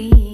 We.